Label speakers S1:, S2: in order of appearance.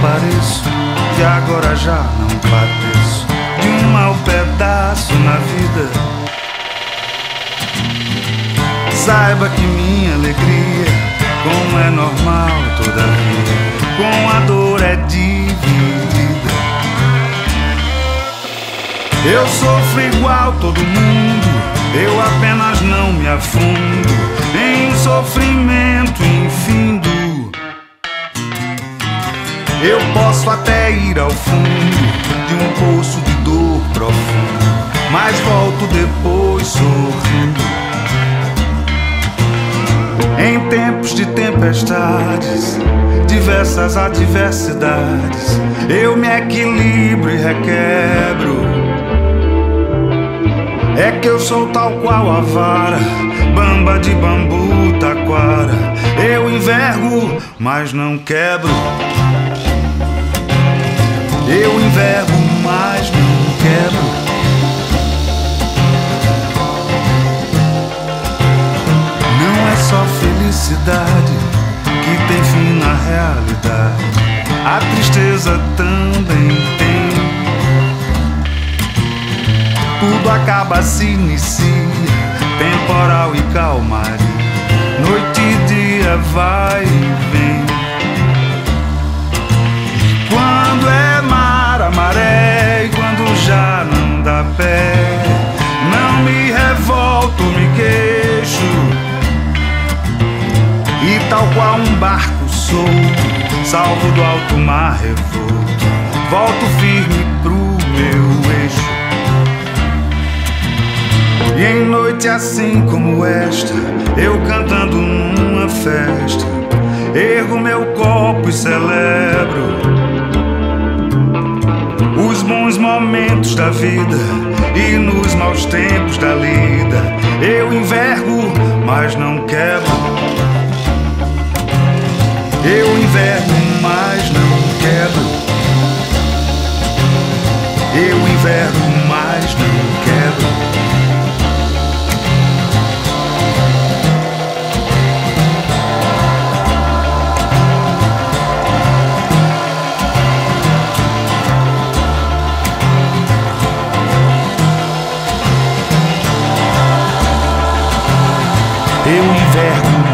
S1: pareço que agora já não padeço de um mau pedaço na vida. Saiba que minha alegria, como é normal todavia, com a dor é dividida. Eu sofro igual todo mundo, eu apenas não me afundo em um sofrimento infindo. Eu posso até ir ao fundo de um poço de dor profundo, mas volto depois sorrindo. Em tempos de tempestades, diversas adversidades, eu me equilibro e requebro. É que eu sou tal qual a vara, bamba de bambu, taquara. Eu envergo, mas não quebro. Envergo, mas não quebro. Não é só felicidade que tem fim na realidade. A tristeza também tem. Tudo acaba, se inicia, temporal e calmaria. Noite e dia vai Qual um barco solto, salvo do alto mar revolto, volto firme pro meu eixo. E em noite assim como esta, eu cantando numa festa, ergo meu copo e celebro os bons momentos da vida e nos maus tempos da lida. Eu envergo, mas não quebro. Eu envergo, mas não quebro. Eu envergo, mas não quebro. Eu envergo